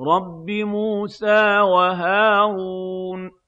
رَبِّ مُوسَىٰ وَهَارُونَ